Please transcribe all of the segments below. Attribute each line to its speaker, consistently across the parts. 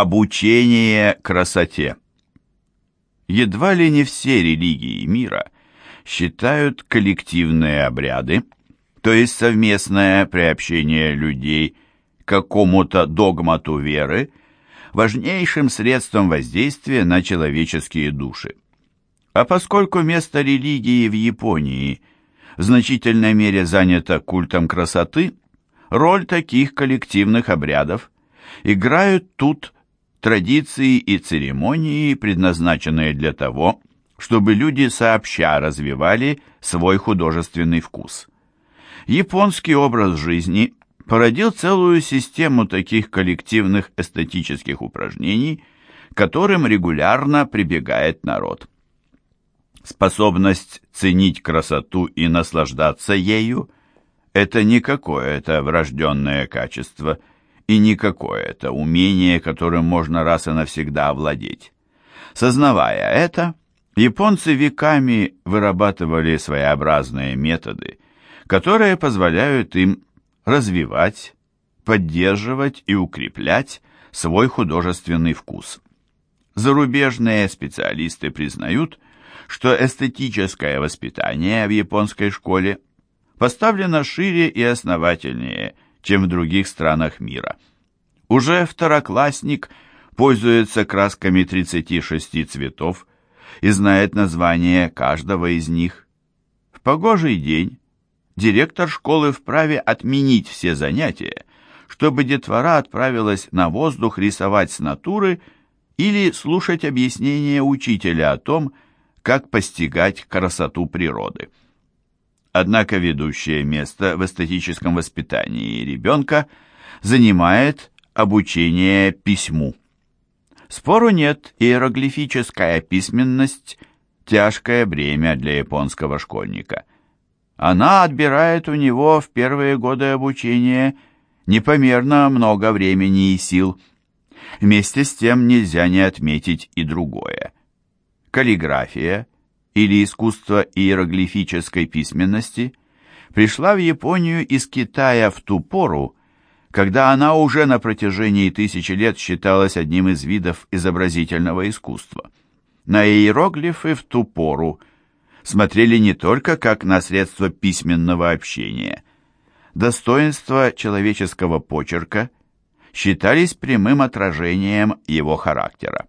Speaker 1: Обучение красоте. Едва ли не все религии мира считают коллективные обряды, то есть совместное приобщение людей к какому-то догмату веры, важнейшим средством воздействия на человеческие души. А поскольку место религии в Японии в значительной мере занято культом красоты, роль таких коллективных обрядов играют тут традиции и церемонии, предназначенные для того, чтобы люди сообща развивали свой художественный вкус. Японский образ жизни породил целую систему таких коллективных эстетических упражнений, к которым регулярно прибегает народ. Способность ценить красоту и наслаждаться ею – это не какое-то врожденное качество – и не какое-то умение, которым можно раз и навсегда овладеть. Сознавая это, японцы веками вырабатывали своеобразные методы, которые позволяют им развивать, поддерживать и укреплять свой художественный вкус. Зарубежные специалисты признают, что эстетическое воспитание в японской школе поставлено шире и основательнее – чем в других странах мира. Уже второклассник пользуется красками 36 цветов и знает название каждого из них. В погожий день директор школы вправе отменить все занятия, чтобы детвора отправилась на воздух рисовать с натуры или слушать объяснения учителя о том, как постигать красоту природы. Однако ведущее место в эстетическом воспитании ребенка занимает обучение письму. Спору нет, иероглифическая письменность – тяжкое бремя для японского школьника. Она отбирает у него в первые годы обучения непомерно много времени и сил. Вместе с тем нельзя не отметить и другое. Каллиграфия – или искусство иероглифической письменности пришла в Японию из Китая в ту пору, когда она уже на протяжении тысячи лет считалась одним из видов изобразительного искусства. На иероглифы в ту пору смотрели не только как на средство письменного общения. Достоинства человеческого почерка считались прямым отражением его характера.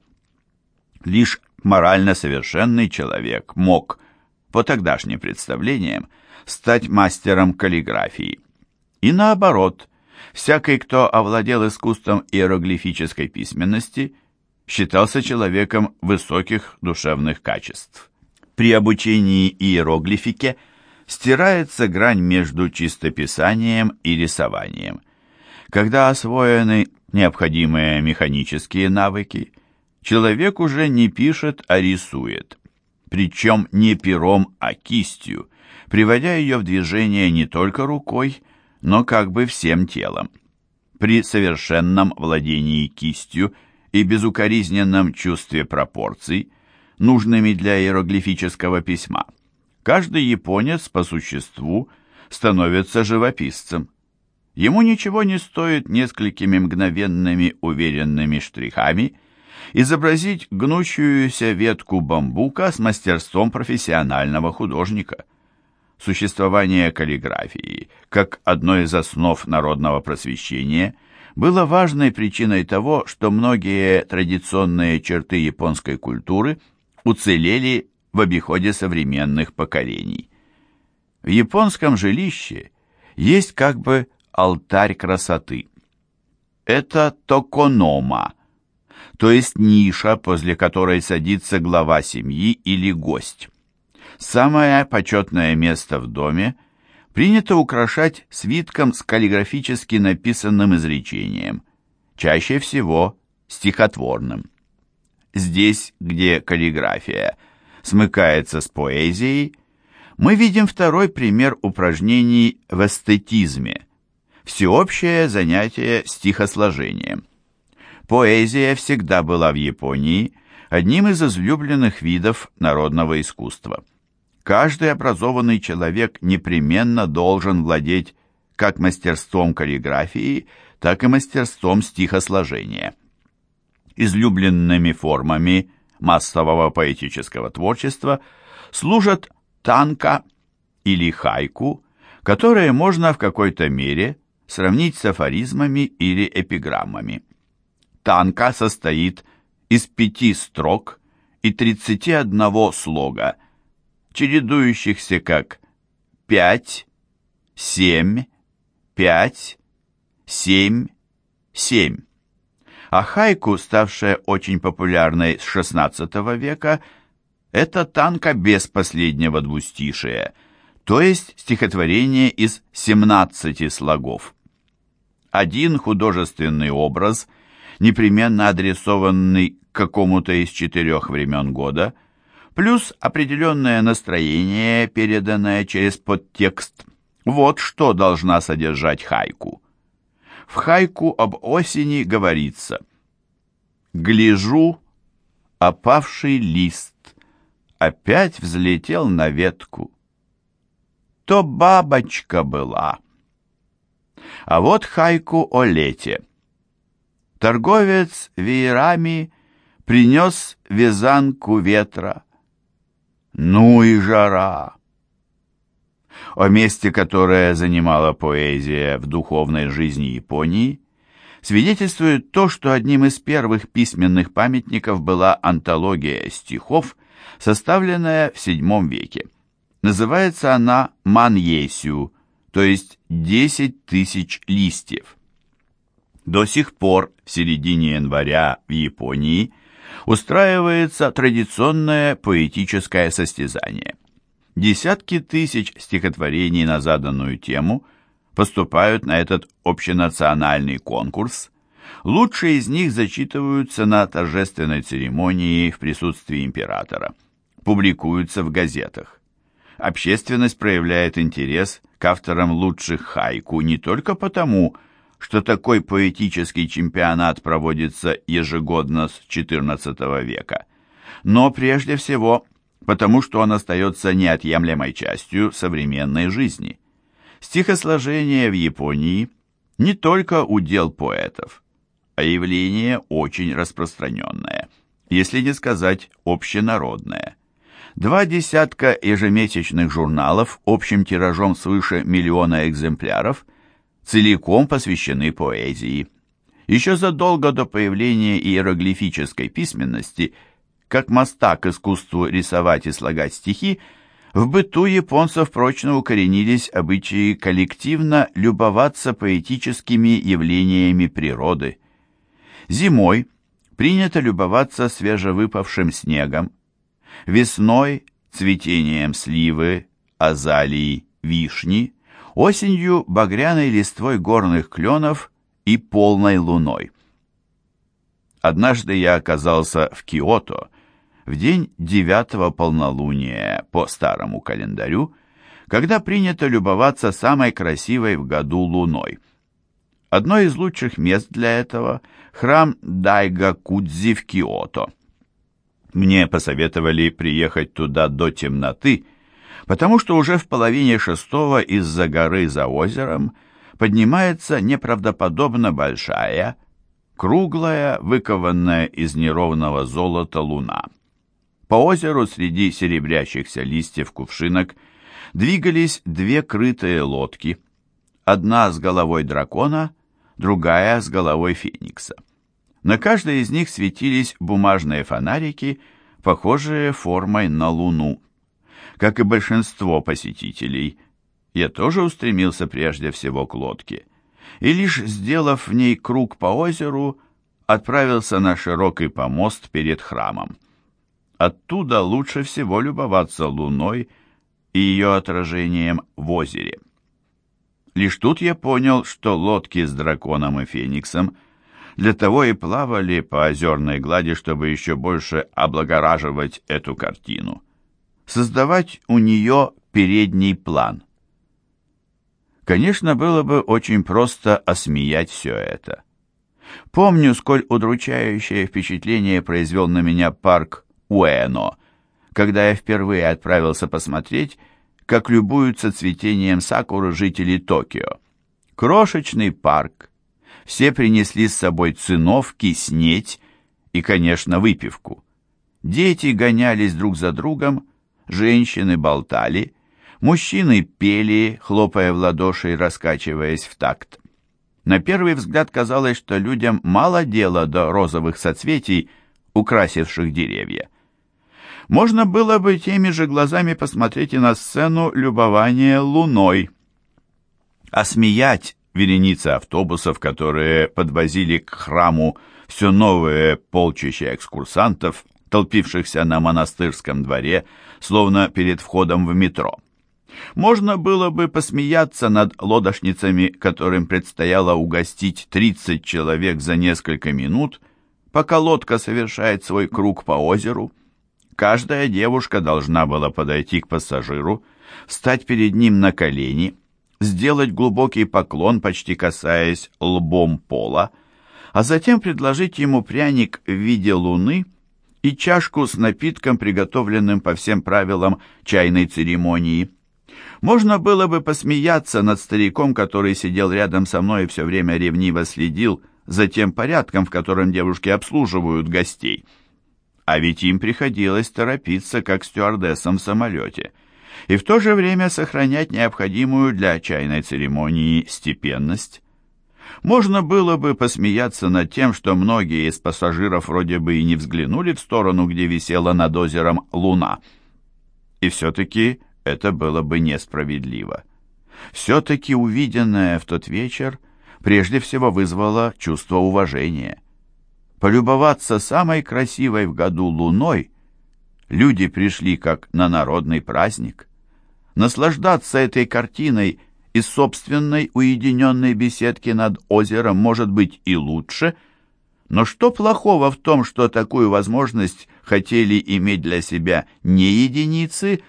Speaker 1: Лишь морально совершенный человек мог, по тогдашним представлениям, стать мастером каллиграфии. И наоборот, всякий, кто овладел искусством иероглифической письменности, считался человеком высоких душевных качеств. При обучении иероглифике стирается грань между чистописанием и рисованием. Когда освоены необходимые механические навыки, человек уже не пишет, а рисует. Причем не пером, а кистью, приводя ее в движение не только рукой, но как бы всем телом. При совершенном владении кистью и безукоризненном чувстве пропорций, нужными для иероглифического письма, каждый японец по существу становится живописцем. Ему ничего не стоит несколькими мгновенными уверенными штрихами – изобразить гнущуюся ветку бамбука с мастерством профессионального художника. Существование каллиграфии, как одной из основ народного просвещения, было важной причиной того, что многие традиционные черты японской культуры уцелели в обиходе современных поколений. В японском жилище есть как бы алтарь красоты. Это токонома – то есть ниша, возле которой садится глава семьи или гость. Самое почетное место в доме принято украшать свитком с каллиграфически написанным изречением, чаще всего стихотворным. Здесь, где каллиграфия смыкается с поэзией, мы видим второй пример упражнений в эстетизме, всеобщее занятие стихосложением. Поэзия всегда была в Японии одним из излюбленных видов народного искусства. Каждый образованный человек непременно должен владеть как мастерством каллиграфии, так и мастерством стихосложения. излюбленными формами массового поэтического творчества служат танка или хайку, которые можно в какой-то мере сравнить с афоризмами или эпиграммами. Танка состоит из пяти строк и 31 слога, чередующихся как 5, 7, 5, 7, 7. А хайку, ставшая очень популярной с XVI века, это танка без последнего двустишия, то есть стихотворение из 17 слогов. Один художественный образ, непременно адресованный к какому-то из четырех времен года, плюс определенное настроение, переданное через подтекст. Вот что должна содержать хайку. В хайку об осени говорится «Гляжу, опавший лист, опять взлетел на ветку. То бабочка была». А вот хайку о лете. Торговец веерами принес вязанку ветра. Ну и жара! о месте, которое занимала поэзия в духовной жизни Японии, свидетельствует то, что одним из первых письменных памятников была антология стихов, составленная в VII веке. Называется она «Маньесю», то есть «десять тысяч листьев». До сих пор в середине января в Японии устраивается традиционное поэтическое состязание – Десятки тысяч стихотворений на заданную тему поступают на этот общенациональный конкурс. Лучшие из них зачитываются на торжественной церемонии в присутствии императора. Публикуются в газетах. Общественность проявляет интерес к авторам лучших хайку не только потому, что такой поэтический чемпионат проводится ежегодно с XIV века, но прежде всего потому что он остается неотъемлемой частью современной жизни. Стихосложение в Японии не только удел поэтов, а явление очень распространенное, если не сказать общенародное. Два десятка ежемесячных журналов общим тиражом свыше миллиона экземпляров целиком посвящены поэзии. Еще задолго до появления иероглифической письменности – как моста к искусству рисовать и слагать стихи, в быту японцев прочно укоренились обычаи коллективно любоваться поэтическими явлениями природы. Зимой принято любоваться свежевыпавшим снегом, весной – цветением сливы, азалии, вишни, осенью – багряной листвой горных кленов и полной луной. Однажды я оказался в Киото в день девятого полнолуния по старому календарю, когда принято любоваться самой красивой в году луной. Одно из лучших мест для этого – храм Дайга-Кудзи в Киото. Мне посоветовали приехать туда до темноты, потому что уже в половине шестого из-за горы за озером поднимается неправдоподобно большая, круглая, выкованная из неровного золота луна. По озеру среди серебрящихся листьев кувшинок двигались две крытые лодки, одна с головой дракона, другая с головой феникса. На каждой из них светились бумажные фонарики, похожие формой на луну. Как и большинство посетителей, я тоже устремился прежде всего к лодке, и лишь сделав в ней круг по озеру, отправился на широкий помост перед храмом. Оттуда лучше всего любоваться луной и ее отражением в озере. Лишь тут я понял, что лодки с драконом и фениксом для того и плавали по озерной глади, чтобы еще больше облагораживать эту картину. Создавать у нее передний план. Конечно, было бы очень просто осмеять все это. Помню, сколь удручающее впечатление произвел на меня парк Уэно, когда я впервые отправился посмотреть, как любуются цветением сакуры жители Токио. Крошечный парк. Все принесли с собой циновки, снеть и, конечно, выпивку. Дети гонялись друг за другом, женщины болтали, мужчины пели, хлопая в ладоши и раскачиваясь в такт. На первый взгляд казалось, что людям мало дела до розовых соцветий, украсивших деревья. Можно было бы теми же глазами посмотреть и на сцену любования луной. А смеять вереницы автобусов, которые подвозили к храму все новые полчища экскурсантов, толпившихся на монастырском дворе, словно перед входом в метро. Можно было бы посмеяться над лодошницами, которым предстояло угостить 30 человек за несколько минут, пока лодка совершает свой круг по озеру. Каждая девушка должна была подойти к пассажиру, встать перед ним на колени, сделать глубокий поклон, почти касаясь лбом пола, а затем предложить ему пряник в виде луны и чашку с напитком, приготовленным по всем правилам чайной церемонии. Можно было бы посмеяться над стариком, который сидел рядом со мной и все время ревниво следил за тем порядком, в котором девушки обслуживают гостей. А ведь им приходилось торопиться, как стюардессам в самолете, и в то же время сохранять необходимую для чайной церемонии степенность. Можно было бы посмеяться над тем, что многие из пассажиров вроде бы и не взглянули в сторону, где висела над озером луна. И все-таки это было бы несправедливо. Все-таки увиденное в тот вечер прежде всего вызвало чувство уважения. Полюбоваться самой красивой в году луной люди пришли как на народный праздник. Наслаждаться этой картиной – из собственной уединенной беседки над озером может быть и лучше, но что плохого в том, что такую возможность хотели иметь для себя не единицы,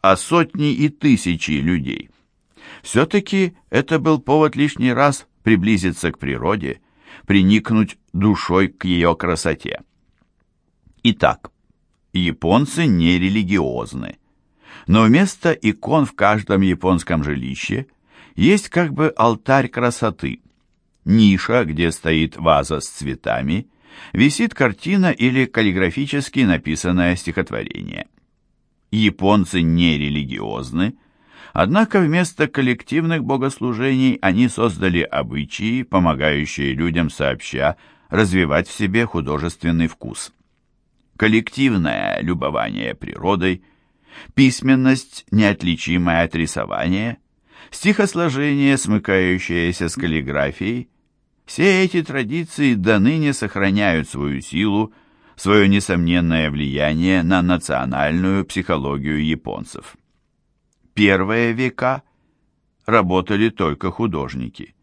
Speaker 1: а сотни и тысячи людей? Все-таки это был повод лишний раз приблизиться к природе, приникнуть душой к ее красоте. Итак, японцы не религиозны, но вместо икон в каждом японском жилище есть как бы алтарь красоты. Ниша, где стоит ваза с цветами, висит картина или каллиграфически написанное стихотворение. Японцы не религиозны, однако вместо коллективных богослужений они создали обычаи, помогающие людям сообща развивать в себе художественный вкус. Коллективное любование природой, письменность, неотличимая от рисования – стихосложение, смыкающееся с каллиграфией, все эти традиции до ныне сохраняют свою силу, свое несомненное влияние на национальную психологию японцев. Первые века работали только художники.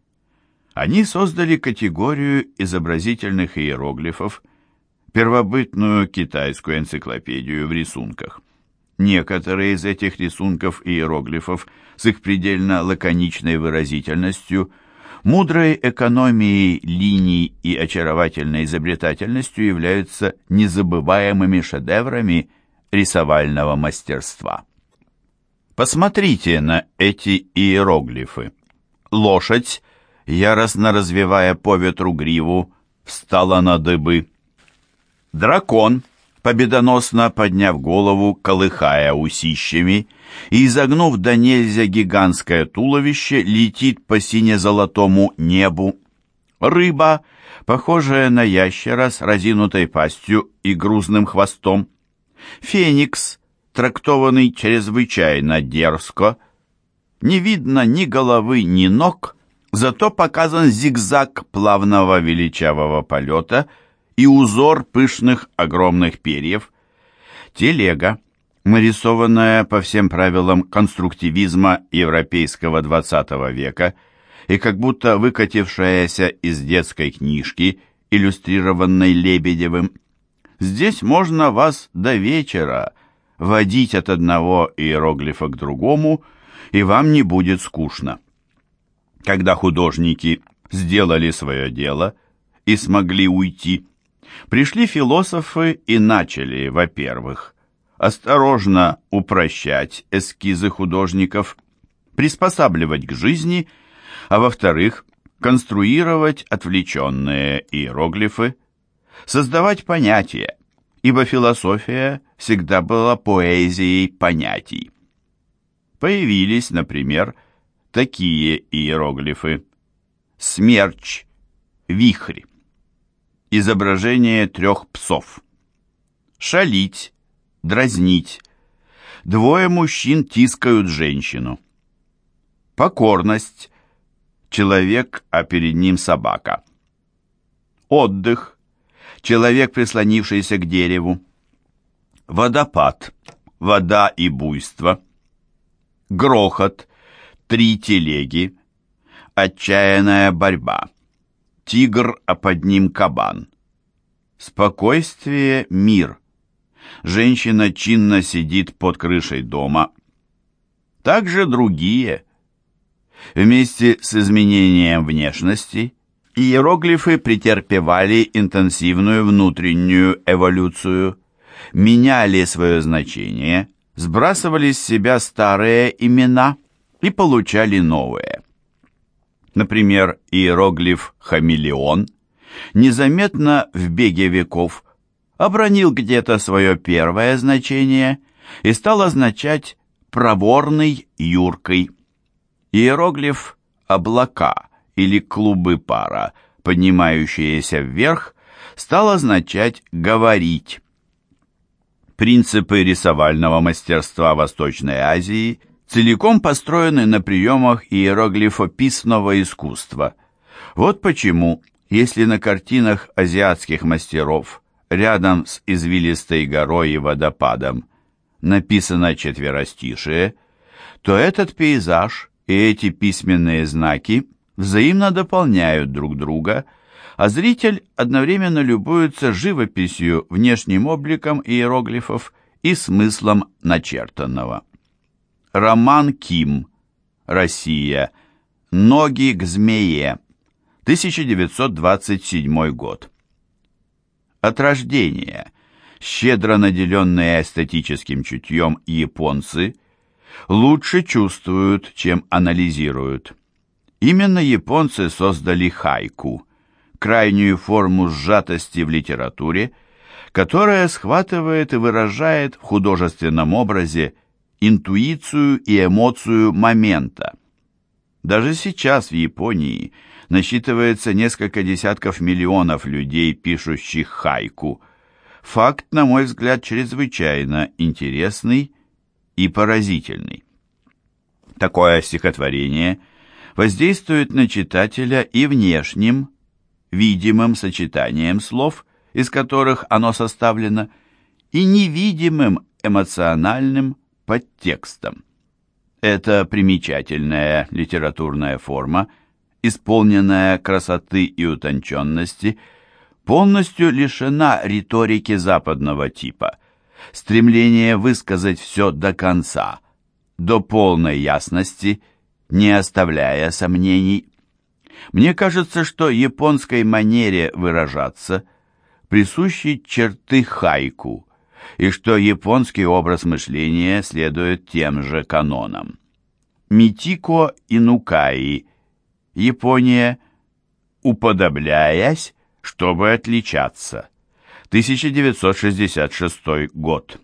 Speaker 1: Они создали категорию изобразительных иероглифов, первобытную китайскую энциклопедию в рисунках. Некоторые из этих рисунков и иероглифов с их предельно лаконичной выразительностью, мудрой экономией линий и очаровательной изобретательностью являются незабываемыми шедеврами рисовального мастерства. Посмотрите на эти иероглифы. Лошадь, яростно развивая по ветру гриву, встала на дыбы. Дракон — победоносно подняв голову, колыхая усищами, и, изогнув до нельзя гигантское туловище, летит по сине-золотому небу. Рыба, похожая на ящера с разинутой пастью и грузным хвостом. Феникс, трактованный чрезвычайно дерзко. Не видно ни головы, ни ног, зато показан зигзаг плавного величавого полета — и узор пышных огромных перьев. Телега, нарисованная по всем правилам конструктивизма европейского XX века и как будто выкатившаяся из детской книжки, иллюстрированной Лебедевым. Здесь можно вас до вечера водить от одного иероглифа к другому, и вам не будет скучно. Когда художники сделали свое дело и смогли уйти, Пришли философы и начали, во-первых, осторожно упрощать эскизы художников, приспосабливать к жизни, а во-вторых, конструировать отвлеченные иероглифы. создавать понятия, ибо философия всегда была поэзией понятий. Появились, например, такие иероглифы. Смерч, вихрь. Изображение трех псов. Шалить, дразнить. Двое мужчин тискают женщину. Покорность. Человек, а перед ним собака. Отдых. Человек, прислонившийся к дереву. Водопад. Вода и буйство. Грохот. Три телеги. Отчаянная борьба. Тигр, а под ним кабан. Спокойствие, мир. Женщина чинно сидит под крышей дома. Также другие. Вместе с изменением внешности иероглифы претерпевали интенсивную внутреннюю эволюцию, меняли свое значение, сбрасывали с себя старые имена и получали новые. Например, иероглиф «хамелеон» незаметно в беге веков обронил где-то свое первое значение и стал означать «проворный юркой». Иероглиф «облака» или «клубы пара», поднимающиеся вверх, стал означать «говорить». Принципы рисовального мастерства Восточной Азии целиком построены на приемах иероглифописного искусства. Вот почему, если на картинах азиатских мастеров рядом с извилистой горой и водопадом написано четверостишие, то этот пейзаж и эти письменные знаки взаимно дополняют друг друга, а зритель одновременно любуется живописью, внешним обликом иероглифов и смыслом начертанного. Роман Ким, Россия, «Ноги к змее», 1927 год. От рождения щедро наделенные эстетическим чутьем японцы лучше чувствуют, чем анализируют. Именно японцы создали хайку, крайнюю форму сжатости в литературе, которая схватывает и выражает в художественном образе интуицию и эмоцию момента. Даже сейчас в Японии насчитывается несколько десятков миллионов людей, пишущих хайку. Факт, на мой взгляд, чрезвычайно интересный и поразительный. Такое стихотворение воздействует на читателя и внешним, видимым сочетанием слов, из которых оно составлено, и невидимым эмоциональным подтекстом. Это примечательная литературная форма, исполненная красоты и утонченности, полностью лишена риторики западного типа, стремление высказать все до конца, до полной ясности, не оставляя сомнений. Мне кажется, что японской манере выражаться присущи черты хайку – и что японский образ мышления следует тем же канонам. Митико Инукаи, Япония, уподобляясь, чтобы отличаться. 1966 год.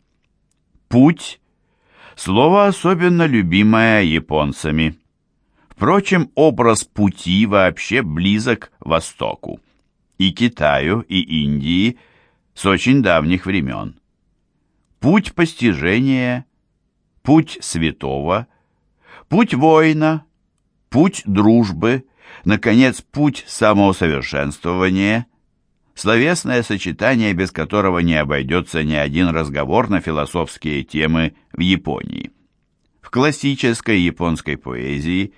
Speaker 1: Путь – слово особенно любимое японцами. Впрочем, образ пути вообще близок Востоку. И Китаю, и Индии с очень давних времен путь постижения, путь святого, путь воина, путь дружбы, наконец, путь самоусовершенствования, словесное сочетание, без которого не обойдется ни один разговор на философские темы в Японии. В классической японской поэзии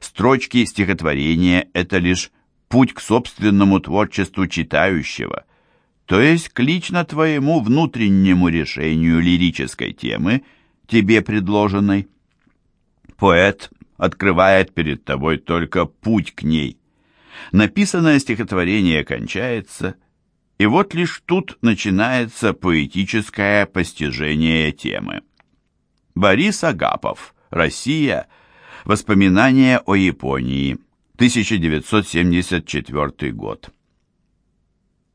Speaker 1: строчки стихотворения – это лишь путь к собственному творчеству читающего – то есть к лично твоему внутреннему решению лирической темы, тебе предложенной. Поэт открывает перед тобой только путь к ней. Написанное стихотворение кончается, и вот лишь тут начинается поэтическое постижение темы. Борис Агапов, Россия, Воспоминания о Японии, 1974 год.